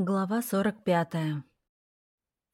Глава 45.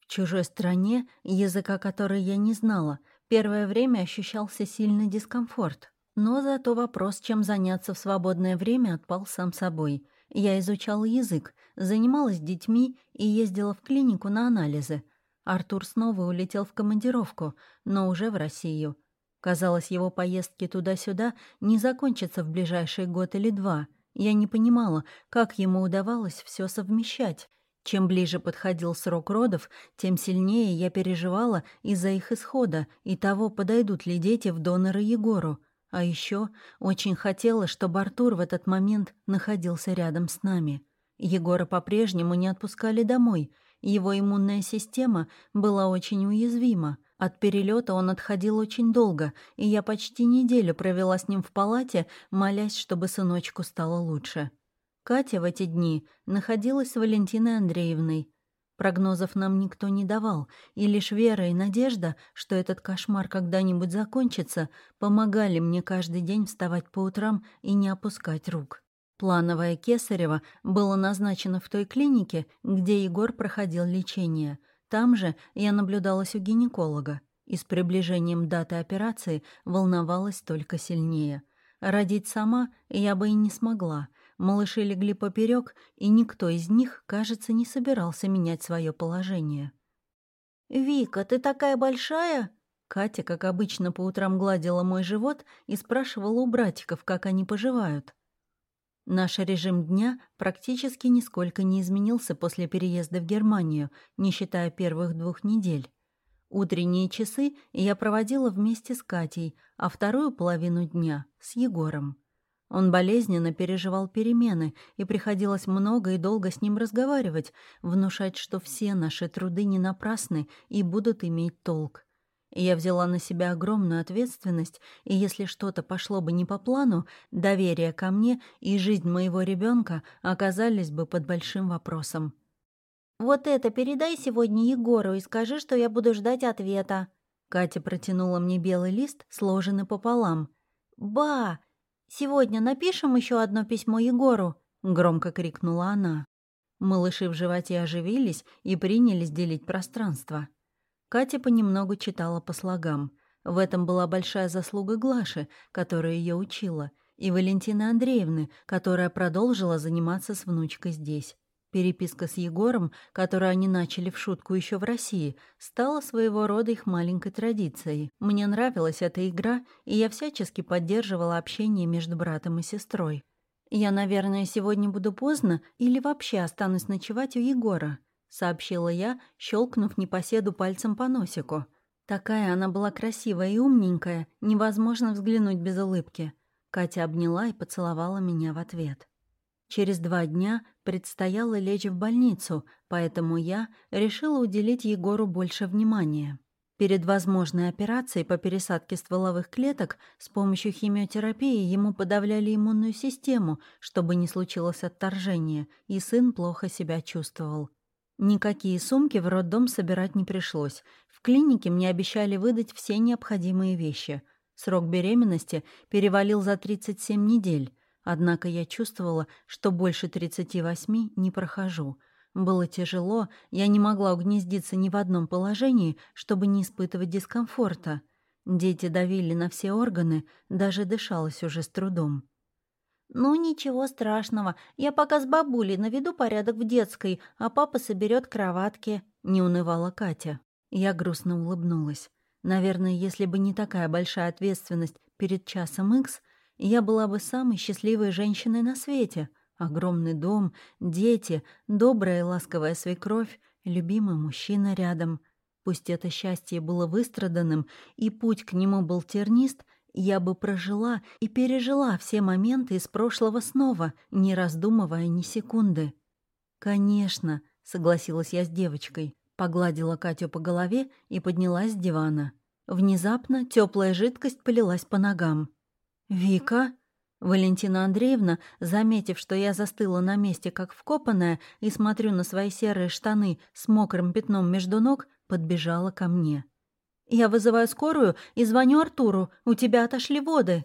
В чужой стране, языка которой я не знала, первое время ощущался сильный дискомфорт. Но зато вопрос, чем заняться в свободное время, отпал сам собой. Я изучала язык, занималась детьми и ездила в клинику на анализы. Артур снова улетел в командировку, но уже в Россию. Казалось, его поездки туда-сюда не закончатся в ближайший год или два — я не понимала, как ему удавалось все совмещать. Чем ближе подходил срок родов, тем сильнее я переживала из-за их исхода и того, подойдут ли дети в доноры Егору. А еще очень хотела, чтобы Артур в этот момент находился рядом с нами. Егора по-прежнему не отпускали домой. Его иммунная система была очень уязвима. От перелета он отходил очень долго, и я почти неделю провела с ним в палате, молясь, чтобы сыночку стало лучше. Катя в эти дни находилась с Валентиной Андреевной. Прогнозов нам никто не давал, и лишь вера и надежда, что этот кошмар когда-нибудь закончится, помогали мне каждый день вставать по утрам и не опускать рук. Плановое Кесарево было назначено в той клинике, где Егор проходил лечение — там же я наблюдалась у гинеколога и с приближением даты операции волновалась только сильнее. Родить сама я бы и не смогла. Малыши легли поперек, и никто из них, кажется, не собирался менять свое положение. «Вика, ты такая большая?» Катя, как обычно, по утрам гладила мой живот и спрашивала у братиков, как они поживают. Наш режим дня практически нисколько не изменился после переезда в Германию, не считая первых двух недель. Утренние часы я проводила вместе с Катей, а вторую половину дня — с Егором. Он болезненно переживал перемены, и приходилось много и долго с ним разговаривать, внушать, что все наши труды не напрасны и будут иметь толк. Я взяла на себя огромную ответственность, и если что-то пошло бы не по плану, доверие ко мне и жизнь моего ребенка оказались бы под большим вопросом. «Вот это передай сегодня Егору и скажи, что я буду ждать ответа». Катя протянула мне белый лист, сложенный пополам. «Ба! Сегодня напишем еще одно письмо Егору!» — громко крикнула она. Малыши в животе оживились и принялись делить пространство. Катя понемногу читала по слогам. В этом была большая заслуга Глаши, которая ее учила, и Валентины Андреевны, которая продолжила заниматься с внучкой здесь. Переписка с Егором, которую они начали в шутку еще в России, стала своего рода их маленькой традицией. Мне нравилась эта игра, и я всячески поддерживала общение между братом и сестрой. «Я, наверное, сегодня буду поздно или вообще останусь ночевать у Егора», сообщила я, щелкнув непоседу пальцем по носику. Такая она была красивая и умненькая, невозможно взглянуть без улыбки. Катя обняла и поцеловала меня в ответ. Через два дня предстояло лечь в больницу, поэтому я решила уделить Егору больше внимания. Перед возможной операцией по пересадке стволовых клеток с помощью химиотерапии ему подавляли иммунную систему, чтобы не случилось отторжение, и сын плохо себя чувствовал. Никакие сумки в роддом собирать не пришлось. В клинике мне обещали выдать все необходимые вещи. Срок беременности перевалил за 37 недель. Однако я чувствовала, что больше 38 не прохожу. Было тяжело, я не могла угнездиться ни в одном положении, чтобы не испытывать дискомфорта. Дети давили на все органы, даже дышалось уже с трудом. «Ну, ничего страшного. Я пока с бабулей наведу порядок в детской, а папа соберет кроватки», — не унывала Катя. Я грустно улыбнулась. Наверное, если бы не такая большая ответственность перед часом Икс, я была бы самой счастливой женщиной на свете. Огромный дом, дети, добрая и ласковая свекровь, любимый мужчина рядом. Пусть это счастье было выстраданным, и путь к нему был тернист, я бы прожила и пережила все моменты из прошлого снова, не раздумывая ни секунды. «Конечно», — согласилась я с девочкой, погладила Катю по голове и поднялась с дивана. Внезапно теплая жидкость полилась по ногам. «Вика?» Валентина Андреевна, заметив, что я застыла на месте, как вкопанная, и смотрю на свои серые штаны с мокрым пятном между ног, подбежала ко мне. «Я вызываю скорую и звоню Артуру. У тебя отошли воды».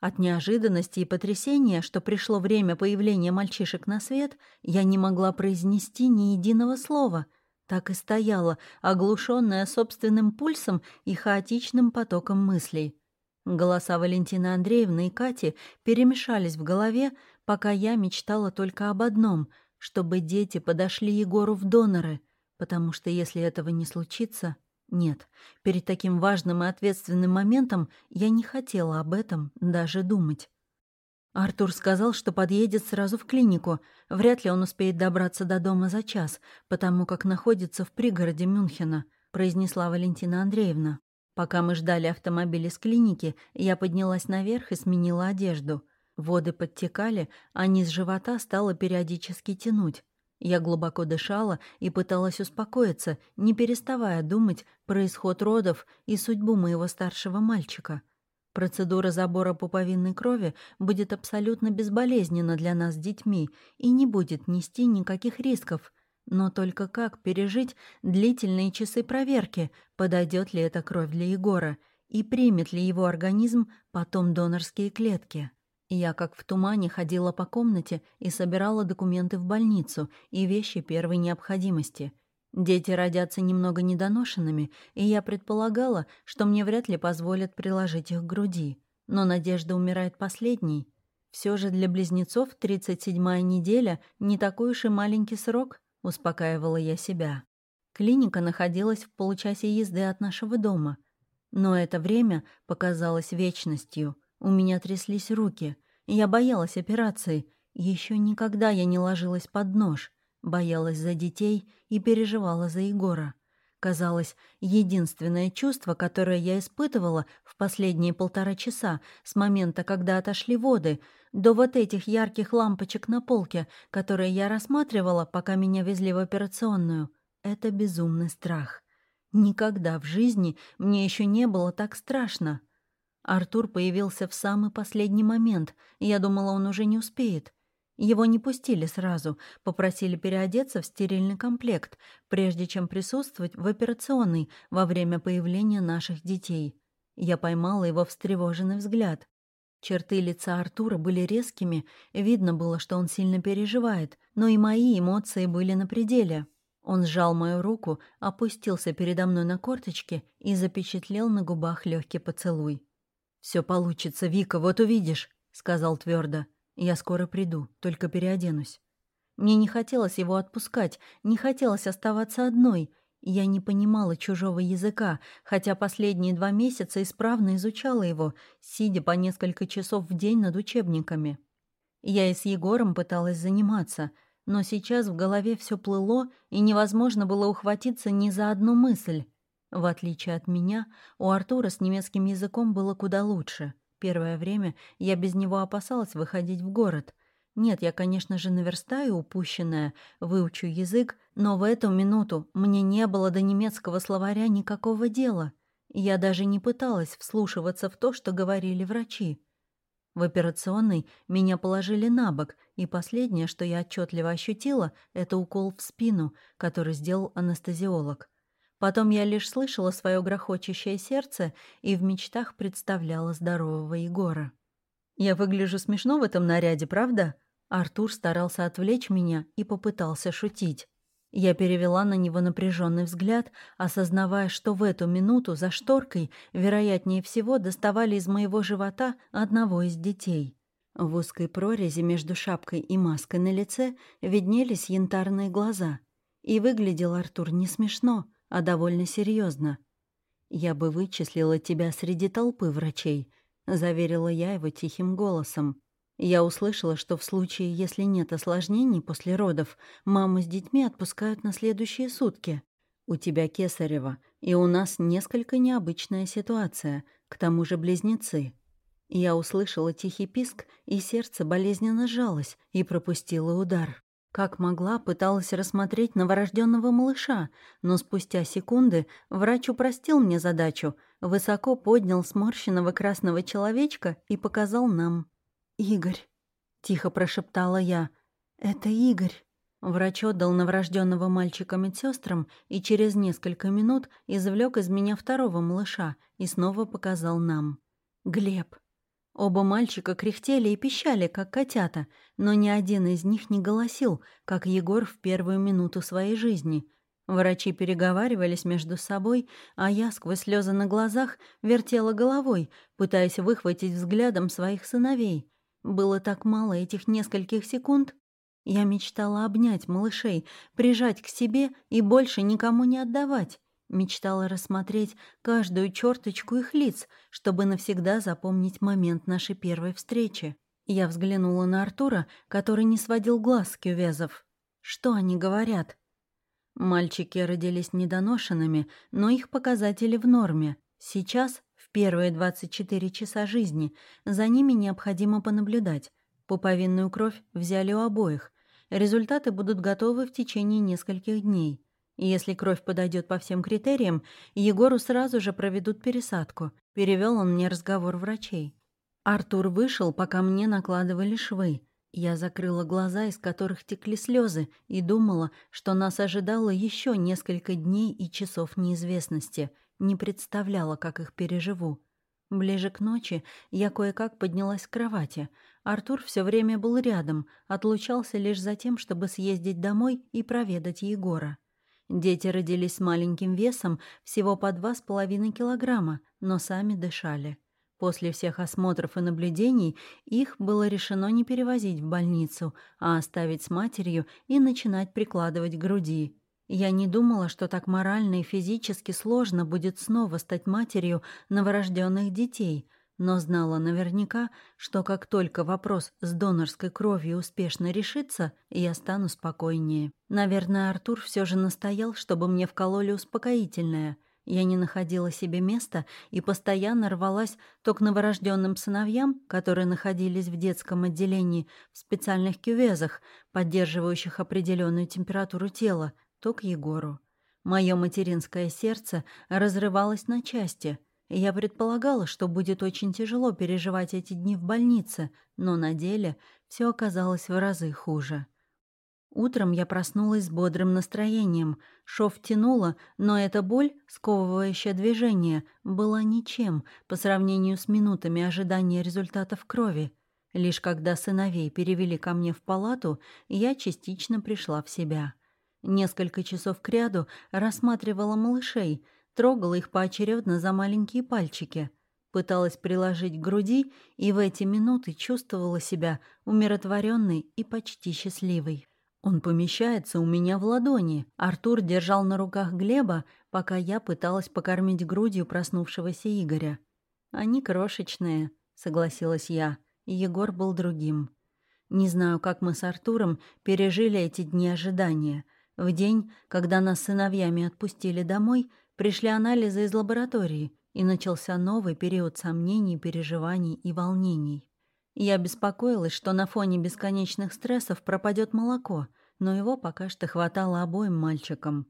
От неожиданности и потрясения, что пришло время появления мальчишек на свет, я не могла произнести ни единого слова. Так и стояла, оглушенная собственным пульсом и хаотичным потоком мыслей. Голоса Валентины Андреевны и Кати перемешались в голове, пока я мечтала только об одном — чтобы дети подошли Егору в доноры, потому что если этого не случится, нет, перед таким важным и ответственным моментом я не хотела об этом даже думать. Артур сказал, что подъедет сразу в клинику. Вряд ли он успеет добраться до дома за час, потому как находится в пригороде Мюнхена, произнесла Валентина Андреевна. Пока мы ждали автомобиля с клиники, я поднялась наверх и сменила одежду. Воды подтекали, а низ живота стало периодически тянуть. Я глубоко дышала и пыталась успокоиться, не переставая думать про исход родов и судьбу моего старшего мальчика. Процедура забора пуповинной крови будет абсолютно безболезненна для нас с детьми и не будет нести никаких рисков. Но только как пережить длительные часы проверки, подойдет ли эта кровь для Егора и примет ли его организм потом донорские клетки? Я как в тумане ходила по комнате и собирала документы в больницу и вещи первой необходимости. Дети родятся немного недоношенными, и я предполагала, что мне вряд ли позволят приложить их к груди. Но надежда умирает последней. Все же для близнецов 37-я неделя не такой уж и маленький срок, успокаивала я себя. Клиника находилась в получасе езды от нашего дома. Но это время показалось вечностью — у меня тряслись руки. Я боялась операции. Еще никогда я не ложилась под нож. Боялась за детей и переживала за Егора. Казалось, единственное чувство, которое я испытывала в последние полтора часа с момента, когда отошли воды, до вот этих ярких лампочек на полке, которые я рассматривала, пока меня везли в операционную, это безумный страх. Никогда в жизни мне еще не было так страшно. Артур появился в самый последний момент, я думала, он уже не успеет. Его не пустили сразу, попросили переодеться в стерильный комплект, прежде чем присутствовать в операционной во время появления наших детей. Я поймала его встревоженный взгляд. Черты лица Артура были резкими, видно было, что он сильно переживает, но и мои эмоции были на пределе. Он сжал мою руку, опустился передо мной на корточки и запечатлел на губах легкий поцелуй. Все получится, Вика, вот увидишь», — сказал твердо. «Я скоро приду, только переоденусь». Мне не хотелось его отпускать, не хотелось оставаться одной. Я не понимала чужого языка, хотя последние два месяца исправно изучала его, сидя по несколько часов в день над учебниками. Я и с Егором пыталась заниматься, но сейчас в голове все плыло, и невозможно было ухватиться ни за одну мысль. В отличие от меня, у Артура с немецким языком было куда лучше. Первое время я без него опасалась выходить в город. Нет, я, конечно же, наверстаю упущенное, выучу язык, но в эту минуту мне не было до немецкого словаря никакого дела. Я даже не пыталась вслушиваться в то, что говорили врачи. В операционной меня положили на бок, и последнее, что я отчетливо ощутила, это укол в спину, который сделал анестезиолог. Потом я лишь слышала свое грохочущее сердце и в мечтах представляла здорового Егора. «Я выгляжу смешно в этом наряде, правда?» Артур старался отвлечь меня и попытался шутить. Я перевела на него напряженный взгляд, осознавая, что в эту минуту за шторкой, вероятнее всего, доставали из моего живота одного из детей. В узкой прорези между шапкой и маской на лице виднелись янтарные глаза. И выглядел Артур не смешно, а довольно серьезно. «Я бы вычислила тебя среди толпы врачей», — заверила я его тихим голосом. Я услышала, что в случае, если нет осложнений после родов, маму с детьми отпускают на следующие сутки. У тебя кесарево, и у нас несколько необычная ситуация, к тому же близнецы. Я услышала тихий писк, и сердце болезненно сжалось и пропустило удар. Как могла, пыталась рассмотреть новорожденного малыша, но спустя секунды врач упростил мне задачу, высоко поднял сморщенного красного человечка и показал нам. «Игорь», — тихо прошептала я, — «это Игорь». Врач отдал новорожденного мальчика медсестрам и через несколько минут извлек из меня второго малыша и снова показал нам. «Глеб». Оба мальчика кряхтели и пищали, как котята, но ни один из них не голосил, как Егор в первую минуту своей жизни. Врачи переговаривались между собой, а я сквозь слезы на глазах вертела головой, пытаясь выхватить взглядом своих сыновей. Было так мало этих нескольких секунд. Я мечтала обнять малышей, прижать к себе и больше никому не отдавать. Мечтала рассмотреть каждую черточку их лиц, чтобы навсегда запомнить момент нашей первой встречи. Я взглянула на Артура, который не сводил глаз с кювезов. Что они говорят? Мальчики родились недоношенными, но их показатели в норме. Сейчас, в первые 24 часа жизни, за ними необходимо понаблюдать. Пуповинную кровь взяли у обоих. Результаты будут готовы в течение нескольких дней. Если кровь подойдет по всем критериям, Егору сразу же проведут пересадку. Перевел он мне разговор врачей. Артур вышел, пока мне накладывали швы. Я закрыла глаза, из которых текли слезы, и думала, что нас ожидало еще несколько дней и часов неизвестности. Не представляла, как их переживу. Ближе к ночи я кое-как поднялась с кровати. Артур все время был рядом, отлучался лишь за тем, чтобы съездить домой и проведать Егора. Дети родились с маленьким весом, всего по два с половиной килограмма, но сами дышали. После всех осмотров и наблюдений их было решено не перевозить в больницу, а оставить с матерью и начинать прикладывать к груди. Я не думала, что так морально и физически сложно будет снова стать матерью новорожденных детей — но знала наверняка, что как только вопрос с донорской кровью успешно решится, я стану спокойнее. Наверное, Артур все же настоял, чтобы мне вкололи успокоительное. Я не находила себе места и постоянно рвалась то к новорожденным сыновьям, которые находились в детском отделении в специальных кювезах, поддерживающих определенную температуру тела, то к Егору. Мое материнское сердце разрывалось на части — я предполагала, что будет очень тяжело переживать эти дни в больнице, но на деле все оказалось в разы хуже. Утром я проснулась с бодрым настроением. Шов тянула, но эта боль, сковывающая движение, была ничем по сравнению с минутами ожидания результатов крови. Лишь когда сыновей перевели ко мне в палату, я частично пришла в себя. Несколько часов кряду рассматривала малышей — трогала их поочередно за маленькие пальчики, пыталась приложить к груди и в эти минуты чувствовала себя умиротворенной и почти счастливой. Он помещается у меня в ладони. Артур держал на руках Глеба, пока я пыталась покормить грудью проснувшегося Игоря. «Они крошечные», — согласилась я. Егор был другим. Не знаю, как мы с Артуром пережили эти дни ожидания. В день, когда нас сыновьями отпустили домой, Пришли анализы из лаборатории, и начался новый период сомнений, переживаний и волнений. Я беспокоилась, что на фоне бесконечных стрессов пропадет молоко, но его пока что хватало обоим мальчикам.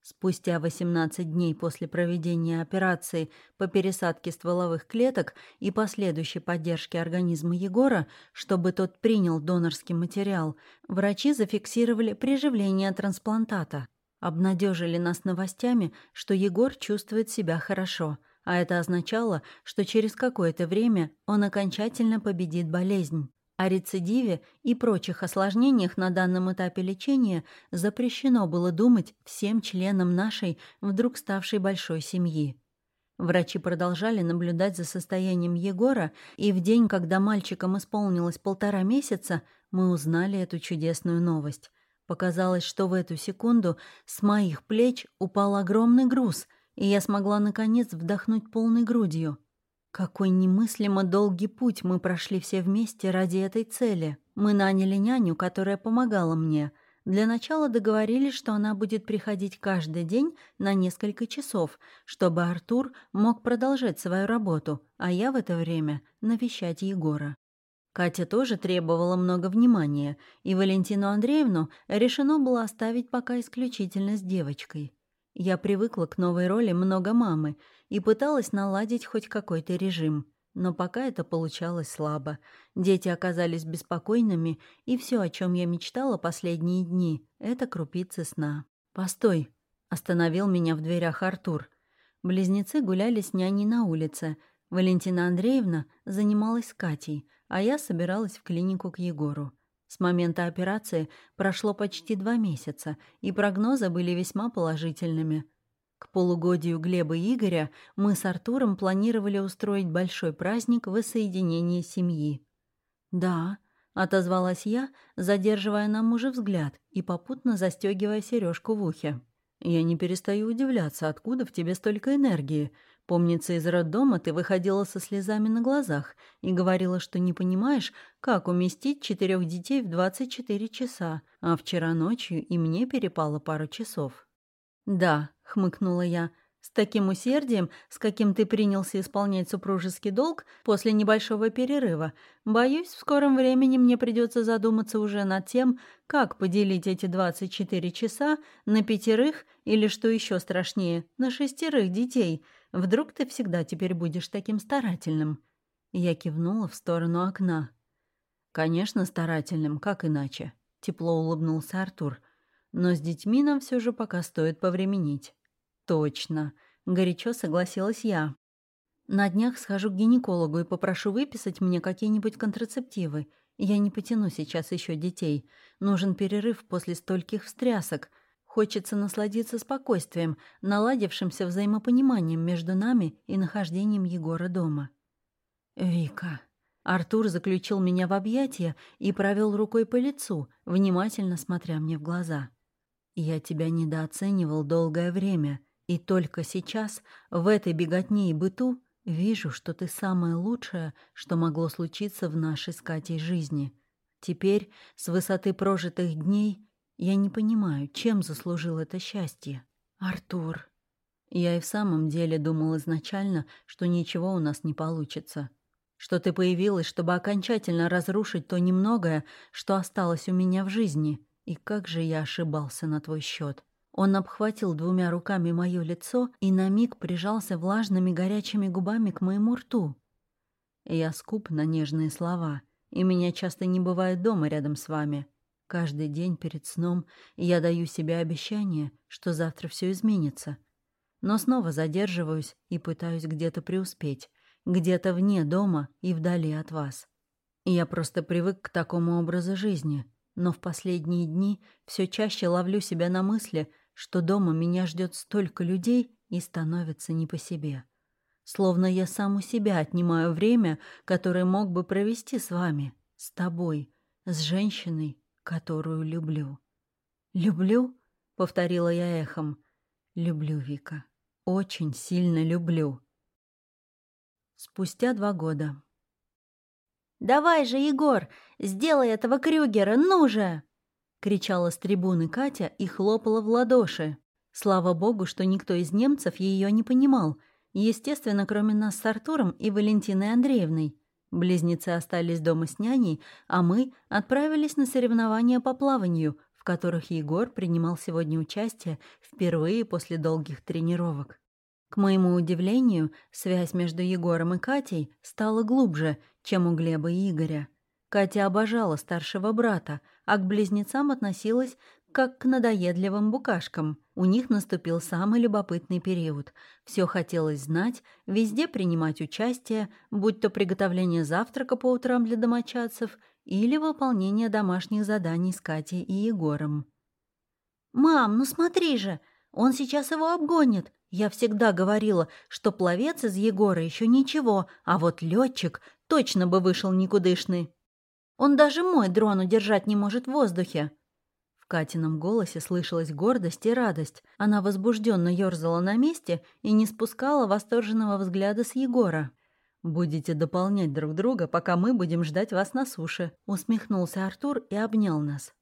Спустя 18 дней после проведения операции по пересадке стволовых клеток и последующей поддержки организма Егора, чтобы тот принял донорский материал, врачи зафиксировали приживление трансплантата. Обнадежили нас новостями, что Егор чувствует себя хорошо, а это означало, что через какое-то время он окончательно победит болезнь. О рецидиве и прочих осложнениях на данном этапе лечения запрещено было думать всем членам нашей, вдруг ставшей большой семьи. Врачи продолжали наблюдать за состоянием Егора, и в день, когда мальчикам исполнилось полтора месяца, мы узнали эту чудесную новость. Показалось, что в эту секунду с моих плеч упал огромный груз, и я смогла, наконец, вдохнуть полной грудью. Какой немыслимо долгий путь мы прошли все вместе ради этой цели. Мы наняли няню, которая помогала мне. Для начала договорились, что она будет приходить каждый день на несколько часов, чтобы Артур мог продолжать свою работу, а я в это время навещать Егора. Катя тоже требовала много внимания, и Валентину Андреевну решено было оставить пока исключительно с девочкой. Я привыкла к новой роли много мамы и пыталась наладить хоть какой-то режим, но пока это получалось слабо. Дети оказались беспокойными, и все, о чем я мечтала последние дни, это крупицы сна. «Постой!» — остановил меня в дверях Артур. Близнецы гуляли с няней на улице — Валентина Андреевна занималась с Катей, а я собиралась в клинику к Егору. С момента операции прошло почти два месяца, и прогнозы были весьма положительными. К полугодию Глеба и Игоря мы с Артуром планировали устроить большой праздник воссоединения семьи. «Да», — отозвалась я, задерживая на мужа взгляд и попутно застегивая сережку в ухе. «Я не перестаю удивляться, откуда в тебе столько энергии. Помнится, из роддома ты выходила со слезами на глазах и говорила, что не понимаешь, как уместить четырех детей в 24 часа, а вчера ночью и мне перепало пару часов. «Да», — хмыкнула я, — «с таким усердием, с каким ты принялся исполнять супружеский долг после небольшого перерыва, боюсь, в скором времени мне придется задуматься уже над тем, как поделить эти 24 часа на пятерых или, что еще страшнее, на шестерых детей — Вдруг ты всегда теперь будешь таким старательным?» Я кивнула в сторону окна. «Конечно, старательным, как иначе?» — тепло улыбнулся Артур. «Но с детьми нам все же пока стоит повременить». «Точно», — горячо согласилась я. «На днях схожу к гинекологу и попрошу выписать мне какие-нибудь контрацептивы. Я не потяну сейчас еще детей. Нужен перерыв после стольких встрясок. Хочется насладиться спокойствием, наладившимся взаимопониманием между нами и нахождением Егора дома. «Вика». Артур заключил меня в объятия и провел рукой по лицу, внимательно смотря мне в глаза. «Я тебя недооценивал долгое время, и только сейчас, в этой беготне и быту, вижу, что ты самое лучшее, что могло случиться в нашей с Катей жизни. Теперь, с высоты прожитых дней, я не понимаю, чем заслужил это счастье. Артур. Я и в самом деле думал изначально, что ничего у нас не получится. Что ты появилась, чтобы окончательно разрушить то немногое, что осталось у меня в жизни. И как же я ошибался на твой счет. Он обхватил двумя руками мое лицо и на миг прижался влажными горячими губами к моему рту. Я скуп на нежные слова, и меня часто не бывает дома рядом с вами. Каждый день перед сном я даю себе обещание, что завтра все изменится. Но снова задерживаюсь и пытаюсь где-то преуспеть, где-то вне дома и вдали от вас. Я просто привык к такому образу жизни, но в последние дни все чаще ловлю себя на мысли, что дома меня ждет столько людей и становится не по себе. Словно я сам у себя отнимаю время, которое мог бы провести с вами, с тобой, с женщиной, которую люблю. «Люблю?» — повторила я эхом. «Люблю, Вика. Очень сильно люблю». Спустя два года. «Давай же, Егор, сделай этого Крюгера, ну же!» — кричала с трибуны Катя и хлопала в ладоши. Слава богу, что никто из немцев ее не понимал, естественно, кроме нас с Артуром и Валентиной Андреевной. Близнецы остались дома с няней, а мы отправились на соревнования по плаванию, в которых Егор принимал сегодня участие впервые после долгих тренировок. К моему удивлению, связь между Егором и Катей стала глубже, чем у Глеба и Игоря. Катя обожала старшего брата, а к близнецам относилась как к надоедливым букашкам. У них наступил самый любопытный период. Все хотелось знать, везде принимать участие, будь то приготовление завтрака по утрам для домочадцев или выполнение домашних заданий с Катей и Егором. «Мам, ну смотри же, он сейчас его обгонит. Я всегда говорила, что пловец из Егора еще ничего, а вот летчик точно бы вышел никудышный. Он даже мой дрон удержать не может в воздухе». В Катином голосе слышалась гордость и радость. Она возбужденно ерзала на месте и не спускала восторженного взгляда с Егора. «Будете дополнять друг друга, пока мы будем ждать вас на суше», — усмехнулся Артур и обнял нас.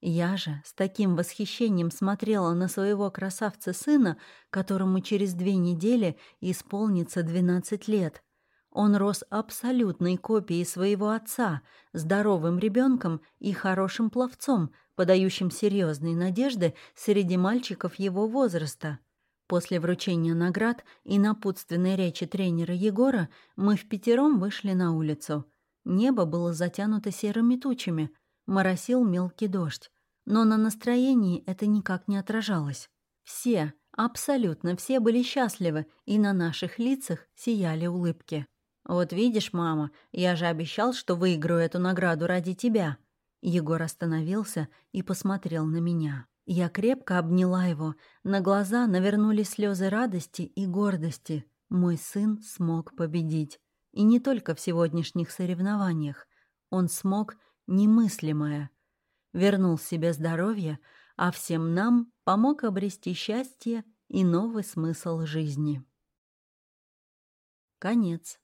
Я же с таким восхищением смотрела на своего красавца-сына, которому через две недели исполнится 12 лет. Он рос абсолютной копией своего отца, здоровым ребенком и хорошим пловцом, подающим серьезные надежды среди мальчиков его возраста. После вручения наград и напутственной речи тренера Егора мы в пятером вышли на улицу. Небо было затянуто серыми тучами, моросил мелкий дождь. Но на настроении это никак не отражалось. Все, Абсолютно все были счастливы, и на наших лицах сияли улыбки. «Вот видишь, мама, я же обещал, что выиграю эту награду ради тебя». Егор остановился и посмотрел на меня. Я крепко обняла его. На глаза навернулись слезы радости и гордости. Мой сын смог победить. И не только в сегодняшних соревнованиях. Он смог немыслимое. Вернул себе здоровье, а всем нам помог обрести счастье и новый смысл жизни. Конец.